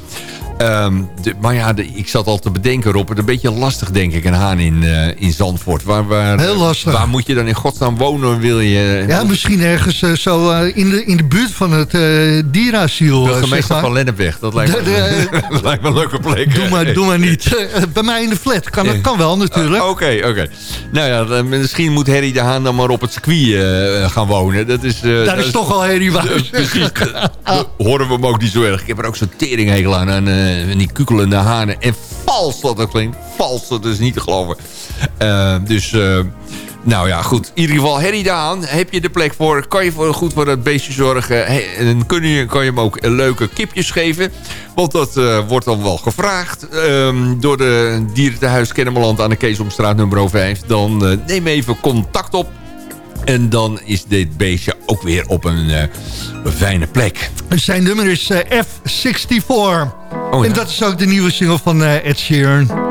Ehm, de- maar ja, de- ik zat al te bedenken, Rob. Het een beetje lastig, denk ik, een haan in, eh, in Zandvoort. Waar, waar, Heel lastig. Waar moet je dan in godsnaam wonen? Wil je... Ja, misschien ergens eh, zo eh, in, de, in de buurt van het dierasiel. de zeg maar. van Lennepweg. Dat lijkt me, *laughs* dat lijkt me een leuke plek. Doe maar, doe maar niet. *laughs* Bij mij in de flat. Kan, dat kan wel natuurlijk. Oké, oké. Nou ja, dan- misschien moet Harry de Haan dan maar op het circuit gaan wonen. Dat is, Daar is toch al Harry Wuis. *laughs* Precies. Horen we hem ook niet zo erg. Ik heb er ook zo'n teringhekel aan. aan eh, van die kukelende hanen. En vals dat dat klinkt. Vals, dat is niet te geloven. Eh, dus... eh, nou ja, goed. In ieder geval, Harry Daan, heb je de plek voor? Kan je voor, goed voor dat beestje zorgen? En kun je, kan je hem ook leuke kipjes geven. Want dat eh, wordt dan wel gevraagd ehm, door de dierentehuis Kennemerland aan de Keesomstraat nummer 5. Dan eh, neem even contact op. En dan is dit beestje ook weer op een eh, fijne plek. Zijn nummer is eh, F64. Oh. En dat is ook de nieuwe single van eh, Ed Sheeran.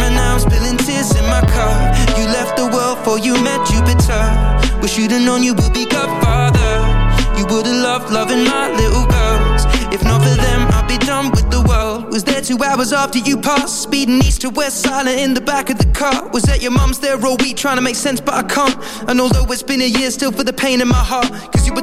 Right now I'm spilling tears in my car. You left the world for you met Jupiter. Wish you'd have known you would be Godfather. You would have loved loving my little girls. If not for them, I'd be done with the world. Was there two hours after you passed, speeding east to west, silent in the back of the car. Was at your mum's there all week trying to make sense, but I can't. And although it's been a year, still for the pain in my heart. Cause you were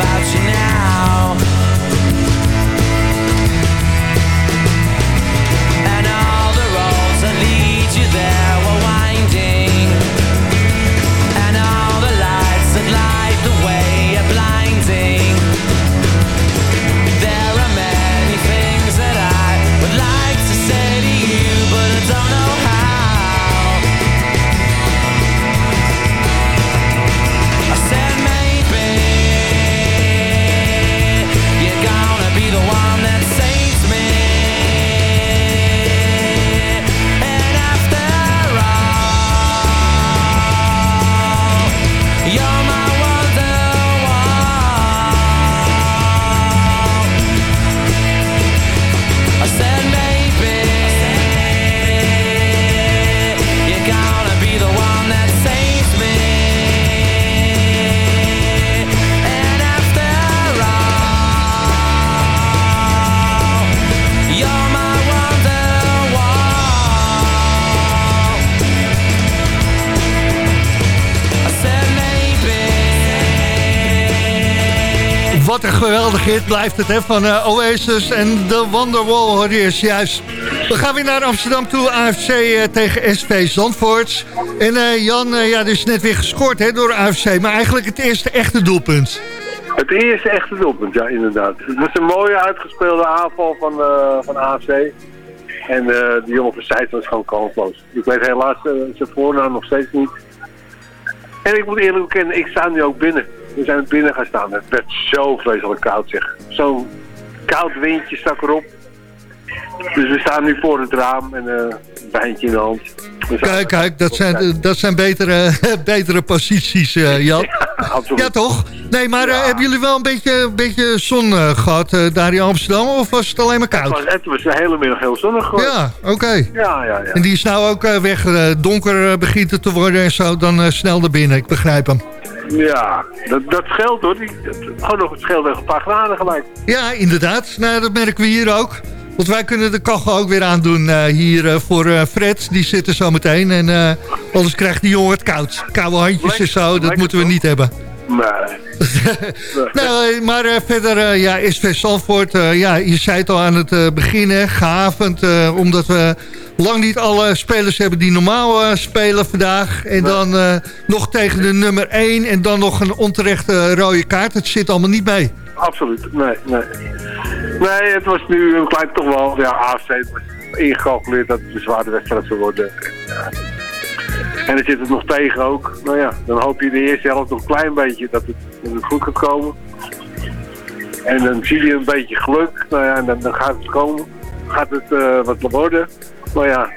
About you now. Hit blijft het, hè, van eh, Oasis en The Wonderwall, hoor je juist. We gaan weer naar Amsterdam toe, AFC eh, tegen SV Zandvoort. En eh, Jan, ja, is net weer gescoord hè, door AFC, maar eigenlijk het eerste echte doelpunt. Het eerste echte doelpunt, ja, inderdaad. Het was een mooie uitgespeelde aanval van, van AFC. En die jongen van Seijs was gewoon kansloos. Ik weet helaas zijn voornaam nog steeds niet. En ik moet eerlijk bekennen, ik sta nu ook binnen. We zijn binnen gaan staan. Het werd zo vreselijk koud, zeg. Zo'n koud windje stak erop. Dus we staan nu voor het raam en eh, een wijntje in de hand. Kijk, kijk, dat zijn, dat zijn betere, *laughs* betere posities, eh, Jan. Ja, toch? Nee, maar eh, hebben jullie wel een beetje, een beetje zon eh, gehad eh, daar in Amsterdam? Of was het alleen maar Het koud? was, het was de hele middag heel zonnig geworden. Ja, oké. Ja, ja, ja. En die is nou ook weg, donker begint het te worden en zo, dan snel naar binnen. Ik begrijp hem. Ja, dat, dat scheelt hoor. Gewoon nog, het scheelt een paar graden gelijk. Ja, inderdaad. Nou, dat merken we hier ook. Want wij kunnen de kachel ook weer aandoen eh, hier eh, voor eh, Fred. Die zit er zo meteen. En anders krijgt die jongen het koud. Koude handjes en zo, dat moeten we niet hebben. Nee. *laughs* Nou, maar verder, ja, SV Salford, ja, je zei het al aan het begin, hè, gehavend. eh, omdat we lang niet alle spelers hebben die normaal eh, spelen vandaag. En dan eh, nog tegen de nummer 1 en dan nog een onterechte rode kaart. Het zit allemaal niet mee. Absoluut, nee, nee. Nee, het was nu een klein toch wel, ja, AFC ingecalculeerd dat het een zware wedstrijd zou worden. En er zit het nog tegen ook. Nou ja, dan hoop je de eerste helft nog een klein beetje dat het, dat goed gaat komen. En dan zie je een beetje geluk. Nou ja, en dan, dan gaat het komen. Gaat het eh, wat worden. Maar ja,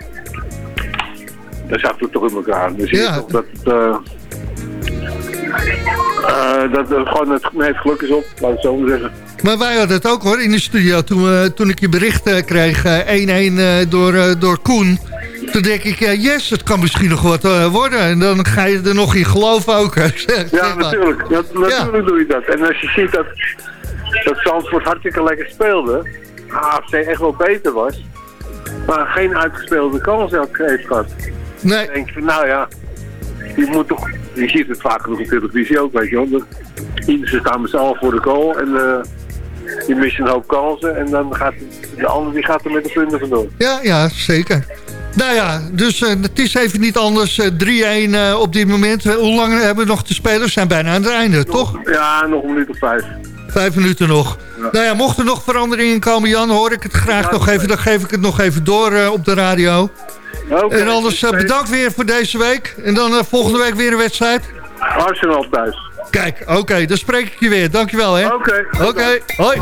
dan zakt het toch in elkaar. Dus Ja. toch dat het... eh, eh, dat er gewoon het, nee, het geluk is op, laat ik het zo maar zeggen. Maar wij hadden het ook hoor in de studio toen, we, toen ik je bericht eh, kreeg. eh, 1-1 eh, door, door Koen. Toen denk ik, yes, het kan misschien nog wat worden. En dan ga je er nog in geloven ook. Ja, natuurlijk. Dat, natuurlijk doe je dat. En als je ziet dat, dat Zandvoort hartstikke lekker speelde, AFC echt wel beter was, maar geen uitgespeelde kans ook heeft gehad. Nee. Dan denk je van, nou ja, je moet toch, je ziet het vaak nog op televisie ook, weet je wel. Dat- Ze staan met z'n allen voor de goal en eh je mist een hoop kansen en dan gaat de ander die gaat er met de punten vandoor. Ja, ja, zeker. Nou ja, dus eh, het is even niet anders. eh, 3-1 eh, op dit moment. Hoe lang hebben we nog te spelen? We zijn bijna aan het einde, toch? Ja, nog een minuut of vijf. Vijf minuten nog. Nou ja, mocht er nog veranderingen komen, Jan, hoor ik het graag nog even. Dan geef ik het nog even door eh, op de radio. en anders eh, bedankt weer voor deze week. En dan eh, volgende week weer een wedstrijd. Arsenal thuis. Kijk, oké, dan spreek ik je weer. Dankjewel, hè. Oké. Oké, hoi.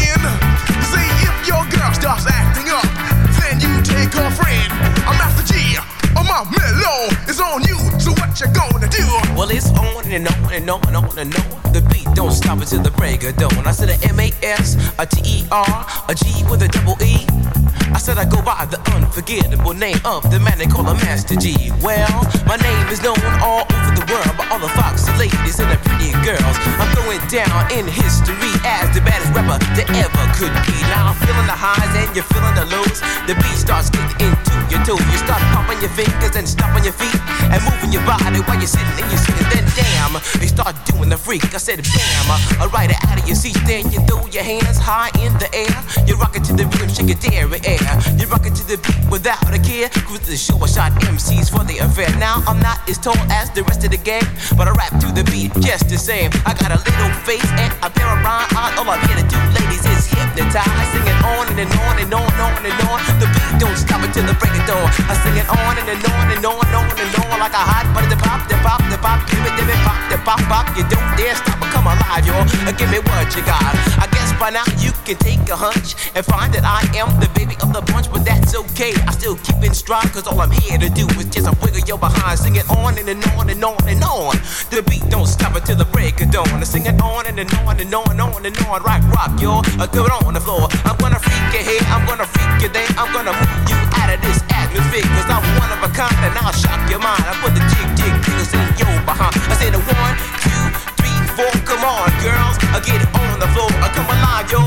Girl starts acting up, then you take her friend. I'm Master G, I'm my mellow, it's on you, so what you gonna do? Well, it's on and on and on and on and on. The beat don't stop until the break of dawn. I said a M-A-S, a T-E-R, a G with a double E. I said I go by the unforgettable name of the man they call a Master G. Well, my name is known all over the world by all the foxy ladies and the pretty girls. I'm going down in history as the baddest rapper that ever could be. Now I'm feeling the highs and you're feeling the lows. The beat starts getting into your toes. You start pumping your fingers and stomping your feet and moving your body while you're sitting and you're sitting. Then damn, you start doing the freak. I said bam, I ride it out of your seat. Then you throw your hands high in the air. You rock it to the rhythm, shake your dairy air. You rock it to the beat without a care. Cruise the show, I shot MCs for the affair. Now I'm not as tall as the rest of the gang, but I rap to the beat just the same. I got a little face and a pair of rhyme eyes. All I'm here to do, ladies, is hypnotize. Singing on and, and on and on and on and on. The beat don't stop until the break of dawn. I sing it on and, and on and on and on and on like a hot butter. The pop, the pop, the pop, give it, give it, pop, the pop, pop. You don't dare stop or come alive, y'all. Uh, give me what you got. I guess by now you can take a hunch and find that I am the baby of the bunch, but that's okay. I still keep in stride, cause all I'm here to do is just a wiggle your behind. Sing it on and, and on and on and on. The beat don't stop until the break of dawn. I sing it on and, and on and on and on and on. Rock, rock, y'all. I go on the floor. I'm gonna freak you here, I'm gonna freak you there. I'm gonna move you out of this atmosphere, cause I'm one of a kind and I'll shock your mind. I put the jig, jig, jiggles in your behind.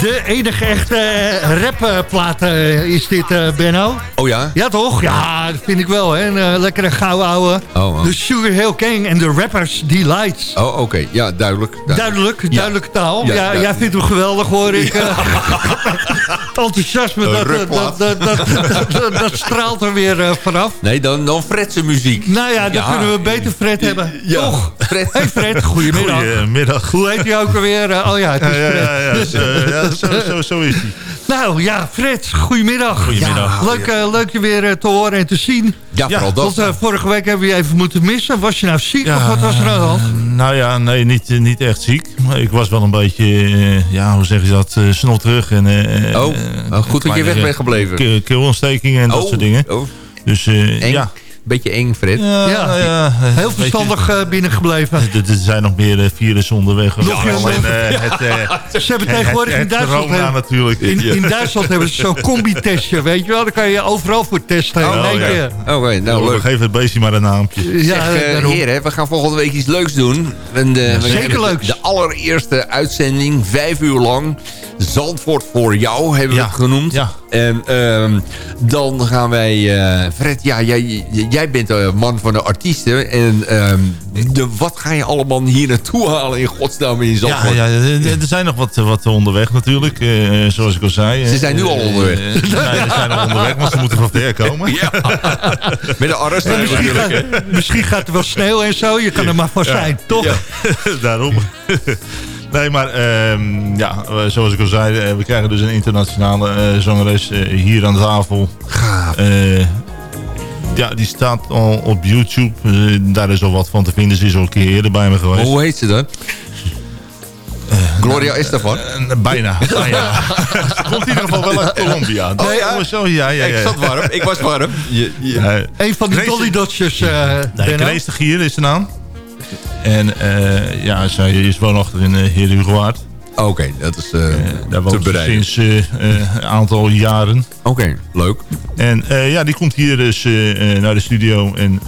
De enige echte eh, rapplaat eh, is dit, eh, Benno. Oh ja? Ja, toch? Ja, dat vind ik wel. Hè? Een lekkere gouden ouwe. Oh, oh. De Sugar Hill Gang en de Rappers Delights. Oh, oké. Ja, duidelijk. Duidelijk, duidelijke taal. Ja, Ja, duidelijk. jij vindt hem geweldig, hoor ik. Het *laughs* enthousiasme, dat, dat, dat, dat, dat- dat straalt er weer vanaf. Nee, dan, dan Fredse muziek. Nou ja, dan kunnen we beter Fred hebben. Ja. Toch? Fred. Hey Fred, goedemiddag. Goedemiddag. Hoe heet hij ook alweer? Oh ja, het is Ja, ja, Fred. ja, ja, zo, zo, zo, is hij. *laughs* Nou ja, Fred, goedemiddag. Goedemiddag. Ja, leuk, eh, leuk je weer eh, te horen en te zien. Ja, vooral dat. Want eh, vorige week hebben we je even moeten missen. Was je nou ziek of wat was er aan de hand? Nou ja, nee, niet, niet echt ziek. Maar ik was wel een beetje, ja, hoe zeg je dat, eh snotterig. En, eh, Oh, oh, goed dat je weg bent gebleven. ke- Keelontsteking en dat Oh, soort dingen. oh. Dus eh, ja. Beetje eng, Fred. Ja, Ja, nou ja, eh, Heel verstandig eh, binnengebleven. Er er zijn nog meer eh, virussen onderweg. Nog Ja, alleen, eh, het, eh, Ze hebben het- tegenwoordig in Duitsland... corona hebben- natuurlijk. In, Duitsland hebben ze zo'n combi-testje, weet je wel? Dan kan je overal voor testen. Oh, ja. keer. Oké, nou Oh, leuk. Geef het beestje maar een naampje. Ja, zeg, heren, we gaan volgende week iets leuks doen. En, zeker leuks. De allereerste uitzending, vijf uur lang. Zandvoort voor jou, hebben we Ja, het genoemd. ja. En ehm, dan gaan wij... eh, Fred, ja, jij, jij bent de man van de artiesten. En ehm, de, wat ga je allemaal hier naartoe halen in godsnaam in Ja, Zandvoort? ja, er er zijn nog wat, wat onderweg natuurlijk, eh, zoals ik al zei. Ze zijn nu al Eh, onderweg. eh, nee, ze zijn al onderweg, want ze moeten van ver komen. *laughs* Ja. Met de arrest En misschien, gaat, misschien gaat er wel sneeuw en zo. Je kan er maar voor zijn, toch? Ja. *laughs* Daarom. *laughs* Nee, maar ehm, ja, eh, zoals ik al zei, eh, we krijgen dus een internationale eh, zangeres hier aan tafel. Eh, ja, die staat al op YouTube. Daar is al wat van te vinden. Ze is al een keer eerder bij me geweest. Hoe heet ze dan? Gloria Estefan? Eh, bijna. *laughs* bijna. Ze *laughs* komt in ieder geval wel uit Colombia. Oh, ja? Zo, ja, ja, ja. Ik zat warm, ik was warm. Je, van die Dolly eh Nee, Gier is de naam. En eh, ja, zij is woonachtig in uh. Oké, dat is eh daar te woont bereiken. sinds een aantal jaren. Oké, leuk. En ja, die komt hier dus naar de studio. En,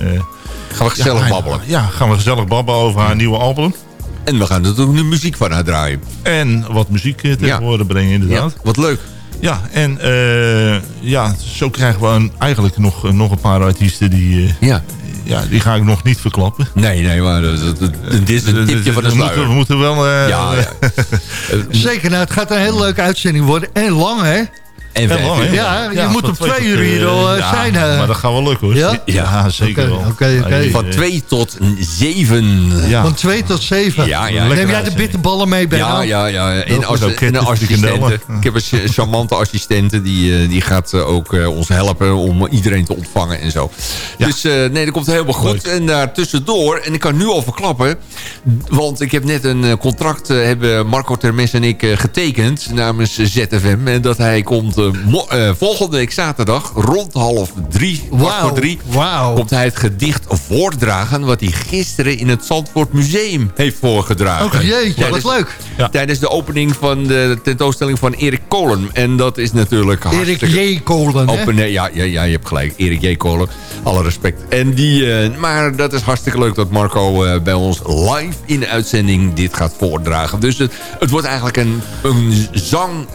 Gaan we gezellig ja, babbelen. Ja, gaan we gezellig babbelen over haar nieuwe album. En we gaan er natuurlijk nu muziek van uitdraaien. En wat muziek eh, tegen Ja. horen brengen inderdaad. Ja, wat leuk. Ja, en ja, zo krijgen we een, eigenlijk nog, nog een paar artiesten die... ja. Ja, die ga ik nog niet verklappen. Nee, nee, maar dat, dat- dat- dit is een tipje van de we, moeten, sluier. we moeten wel... eh, Ja, ja. *laughs* Zeker, nou, het gaat een hele leuke uitzending worden. En lang, hè? En vijf lang, hè? uur. Ja, je Ja, moet op twee twee uur hier eh, al eh, ja, zijn. eh. Maar dat gaat wel lukken hoor. Ja? *laughs* Ja, zeker Oké, wel. Van eh, 2 tot 7. Ja. Van 2 tot 7. Ja, ja. Neem jij de bitterballen mee, Benno? Ja, ja, ja. En, Ook als, en een assistente. Ik heb een ch- charmante assistente. Die, eh, die gaat eh, ook eh, ons helpen om iedereen te ontvangen en zo. Dus eh, nee, dat komt helemaal goed. En daar tussendoor, en ik kan nu al verklappen... want ik heb net een eh, contract... eh, hebben Marco Termes en ik eh, getekend namens eh, ZFM. En dat hij komt eh, volgende week zaterdag... rond half drie, voor drie... wauw. komt hij het gedicht voordragen... wat hij gisteren in het Zandvoort Museum heeft voorgedragen. Oh, jeetje, Tijdens- wat leuk. Ja. Tijdens de opening van de tentoonstelling van Erik Kolen. En dat is natuurlijk Erik. J. Kolen, hè? Open, nee, ja, ja, ja, je hebt gelijk. Erik J. Kolen. Alle respect. En die, eh, maar dat is hartstikke leuk dat Marco eh, bij ons live in de uitzending dit gaat voordragen. Dus het, het wordt eigenlijk een, een zang-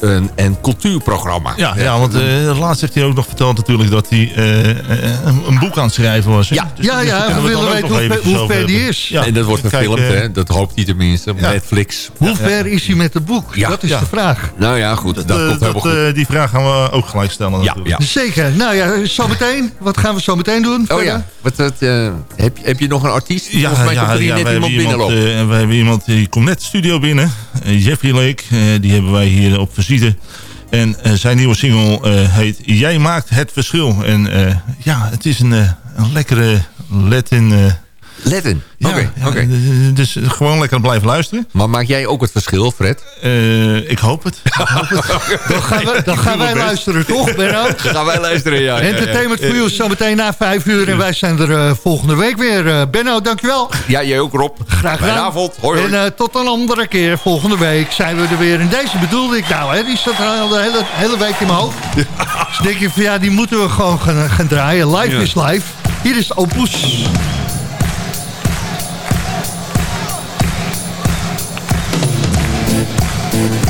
een, en cultuurprogramma. Ja, ja, want eh laatst heeft hij ook nog verteld natuurlijk dat hij eh, eh, een, een boek aan het schrijven was. hè? Ja. Dus Ja, we willen weten hoe ver- die is. Ja. en dat wordt gefilmd, hè? dat hoopt hij tenminste. op ja. Netflix. Hoe ver is hij met het boek? Ja. dat is Ja. de vraag. Nou ja, goed. Dat, komt helemaal dat, goed. die vraag gaan we ook gelijk stellen ja, natuurlijk. ja. Zeker. Nou ja, zometeen. Wat gaan we zo meteen doen? Oh ja, wat, wat, eh, heb, je- heb je nog een artiest? Ja, Volgens mij ja, komt er net iemand we hebben iemand die komt net de studio binnen. Jeffrey Lake, eh, die hebben wij hier op En eh, zijn nieuwe single eh, heet Jij maakt het verschil. En eh, ja, het is een, een lekkere Latin... Letten. ja, Oké, Dus gewoon lekker blijven luisteren. Maar maak jij ook het verschil, Fred? Eh, ik hoop het. *laughs* Dan gaan, we, dan gaan wij luisteren, toch, Benno? *laughs* Gaan wij luisteren, ja. Entertainment for You zometeen na vijf uur. En wij zijn er eh, volgende week weer. Eh, Benno, dankjewel. Ja, jij ook, Rob. Graag gedaan. Goedenavond. Hoi, hoi. En eh, tot een andere keer. Volgende week zijn we er weer. En deze bedoelde ik nou, hè, die zat al de hele, hele week in mijn hoofd. Dus denk ik van ja, die moeten we gewoon gaan, gaan draaien. Live Ja. is live. Hier is Opus. Tot